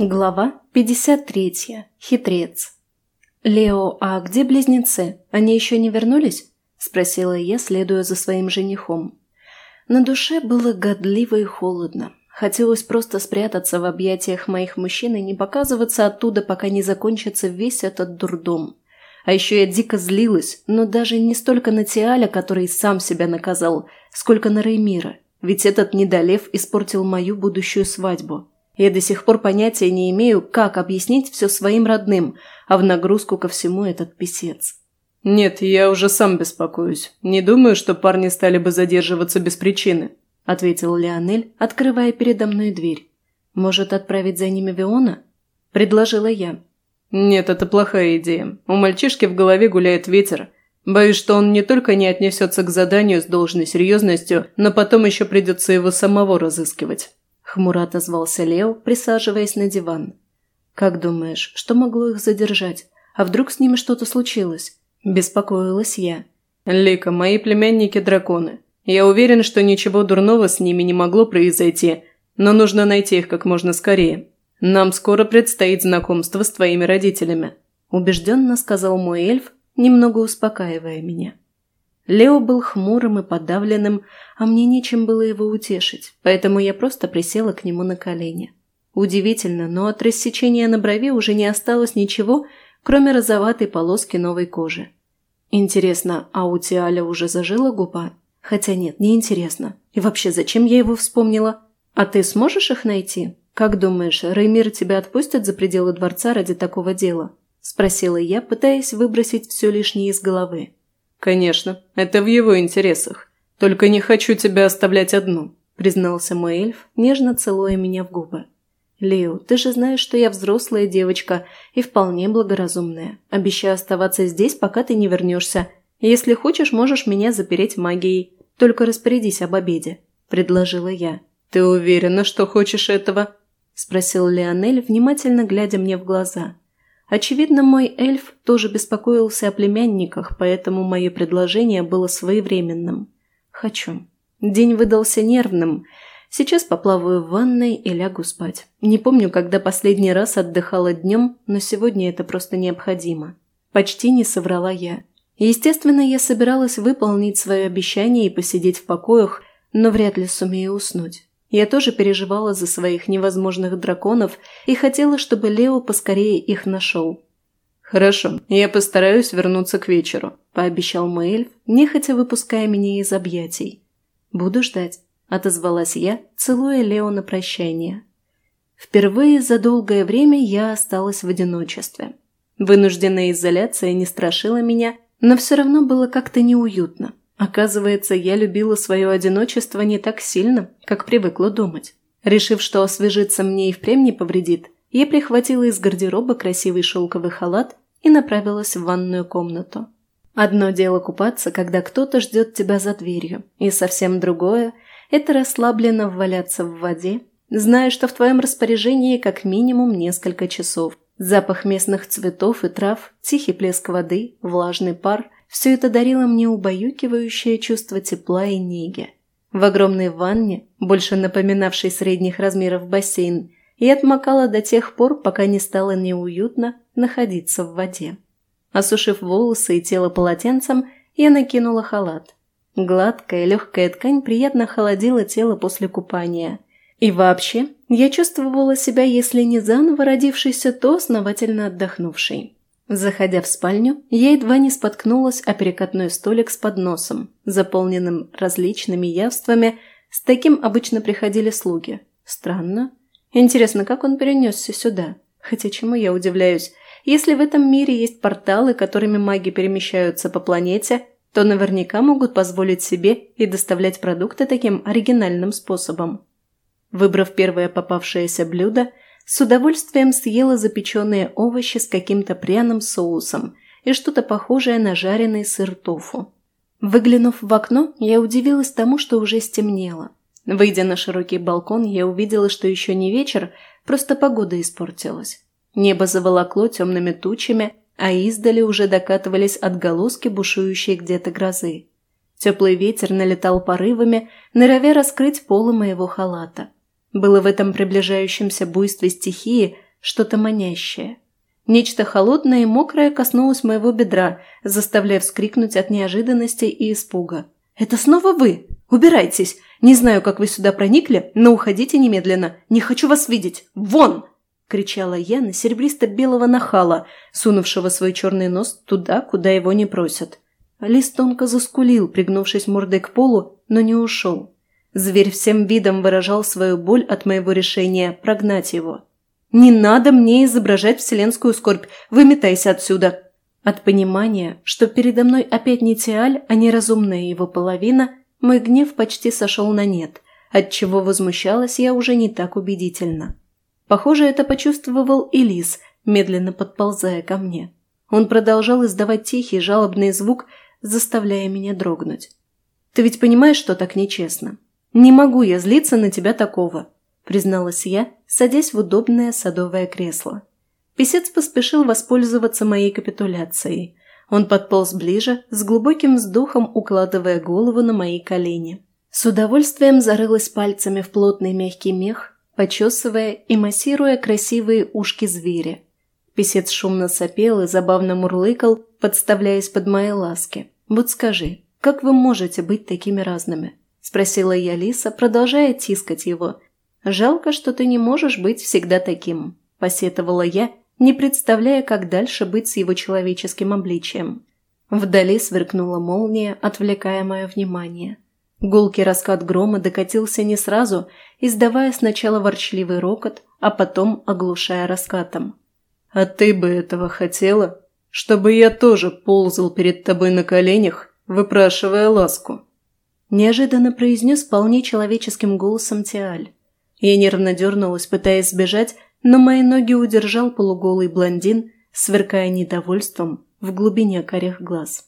Глава 53. Хитрец. «Лео, а где близнецы? Они еще не вернулись?» – спросила я, следуя за своим женихом. На душе было годливо и холодно. Хотелось просто спрятаться в объятиях моих мужчин и не показываться оттуда, пока не закончится весь этот дурдом. А еще я дико злилась, но даже не столько на Тиаля, который сам себя наказал, сколько на Реймира, ведь этот недолев испортил мою будущую свадьбу. Я до сих пор понятия не имею, как объяснить все своим родным, а в нагрузку ко всему этот писец. «Нет, я уже сам беспокоюсь. Не думаю, что парни стали бы задерживаться без причины», – ответил Леонель, открывая передо мной дверь. «Может, отправить за ними Виона?» – предложила я. «Нет, это плохая идея. У мальчишки в голове гуляет ветер. Боюсь, что он не только не отнесется к заданию с должной серьезностью, но потом еще придется его самого разыскивать. Хмуро отозвался Лео, присаживаясь на диван. «Как думаешь, что могло их задержать? А вдруг с ними что-то случилось?» Беспокоилась я. «Лика, мои племянники – драконы. Я уверен, что ничего дурного с ними не могло произойти, но нужно найти их как можно скорее. Нам скоро предстоит знакомство с твоими родителями», – убежденно сказал мой эльф, немного успокаивая меня. Лео был хмурым и подавленным, а мне нечем было его утешить, поэтому я просто присела к нему на колени. Удивительно, но от рассечения на брови уже не осталось ничего, кроме розоватой полоски новой кожи. Интересно, а у Тиаля уже зажила губа? Хотя нет, не интересно. И вообще, зачем я его вспомнила? А ты сможешь их найти? Как думаешь, Реймир тебя отпустит за пределы дворца ради такого дела? Спросила я, пытаясь выбросить все лишнее из головы. «Конечно, это в его интересах. Только не хочу тебя оставлять одну», – признался мой эльф, нежно целуя меня в губы. «Лео, ты же знаешь, что я взрослая девочка и вполне благоразумная. Обещаю оставаться здесь, пока ты не вернешься. Если хочешь, можешь меня запереть магией. Только распорядись об обеде», – предложила я. «Ты уверена, что хочешь этого?» – спросил Леонель, внимательно глядя мне в глаза. Очевидно, мой эльф тоже беспокоился о племянниках, поэтому мое предложение было своевременным. Хочу. День выдался нервным. Сейчас поплаваю в ванной и лягу спать. Не помню, когда последний раз отдыхала днем, но сегодня это просто необходимо. Почти не соврала я. Естественно, я собиралась выполнить свое обещание и посидеть в покоях, но вряд ли сумею уснуть. Я тоже переживала за своих невозможных драконов и хотела, чтобы Лео поскорее их нашел. «Хорошо, я постараюсь вернуться к вечеру», – пообещал мой эльф, нехотя выпуская меня из объятий. «Буду ждать», – отозвалась я, целуя Лео на прощание. Впервые за долгое время я осталась в одиночестве. Вынужденная изоляция не страшила меня, но все равно было как-то неуютно. Оказывается, я любила свое одиночество не так сильно, как привыкла думать. Решив, что освежиться мне и впрямь не повредит, я прихватила из гардероба красивый шелковый халат и направилась в ванную комнату. Одно дело купаться, когда кто-то ждет тебя за дверью, и совсем другое – это расслабленно валяться в воде, зная, что в твоем распоряжении как минимум несколько часов. Запах местных цветов и трав, тихий плеск воды, влажный пар – все это дарило мне убаюкивающее чувство тепла и неги. В огромной ванне, больше напоминавшей средних размеров бассейн, я отмокала до тех пор, пока не стало неуютно находиться в воде. Осушив волосы и тело полотенцем, я накинула халат. Гладкая, легкая ткань приятно холодила тело после купания. И вообще, я чувствовала себя, если не заново родившейся, то основательно отдохнувшей. Заходя в спальню, я едва не споткнулась о перекатной столик с подносом, заполненным различными явствами, с таким обычно приходили слуги. Странно. Интересно, как он перенесся сюда? Хотя чему я удивляюсь? Если в этом мире есть порталы, которыми маги перемещаются по планете, то наверняка могут позволить себе и доставлять продукты таким оригинальным способом. Выбрав первое попавшееся блюдо, с удовольствием съела запеченные овощи с каким-то пряным соусом и что-то похожее на жареный сыр тофу. Выглянув в окно, я удивилась тому, что уже стемнело. Выйдя на широкий балкон, я увидела, что еще не вечер, просто погода испортилась. Небо заволокло темными тучами, а издали уже докатывались отголоски бушующей где-то грозы. Теплый ветер налетал порывами, норовя раскрыть полы моего халата. Было в этом приближающемся буйстве стихии что-то манящее. Нечто холодное и мокрое коснулось моего бедра, заставляя вскрикнуть от неожиданности и испуга. «Это снова вы? Убирайтесь! Не знаю, как вы сюда проникли, но уходите немедленно! Не хочу вас видеть! Вон!» – кричала я на серебристо-белого нахала, сунувшего свой черный нос туда, куда его не просят. Лис тонко заскулил, пригнувшись мордой к полу, но не ушел. Зверь всем видом выражал свою боль от моего решения прогнать его. «Не надо мне изображать вселенскую скорбь! Выметайся отсюда!» От понимания, что передо мной опять не Тиаль, а неразумная его половина, мой гнев почти сошел на нет, отчего возмущалась я уже не так убедительно. Похоже, это почувствовал и лис, медленно подползая ко мне. Он продолжал издавать тихий, жалобный звук, заставляя меня дрогнуть. «Ты ведь понимаешь, что так нечестно? Не могу я злиться на тебя такого», призналась я, садясь в удобное садовое кресло. Песец поспешил воспользоваться моей капитуляцией. Он подполз ближе, с глубоким вздохом укладывая голову на мои колени. С удовольствием зарылась пальцами в плотный мягкий мех, почесывая и массируя красивые ушки зверя. Песец шумно сопел и забавно мурлыкал, подставляясь под мои ласки. «Вот скажи, как вы можете быть такими разными?» – спросила я Лиса, продолжая тискать его. «Жалко, что ты не можешь быть всегда таким», – посетовала я, не представляя, как дальше быть с его человеческим обличием. Вдали сверкнула молния, отвлекая мое внимание – Гулкий раскат грома докатился не сразу, издавая сначала ворчливый рокот, а потом оглушая раскатом. «А ты бы этого хотела? Чтобы я тоже ползал перед тобой на коленях, выпрашивая ласку?» Неожиданно произнес вполне человеческим голосом Тиаль. Я нервно дернулась, пытаясь сбежать, но мои ноги удержал полуголый блондин, сверкая недовольством в глубине корих глаз.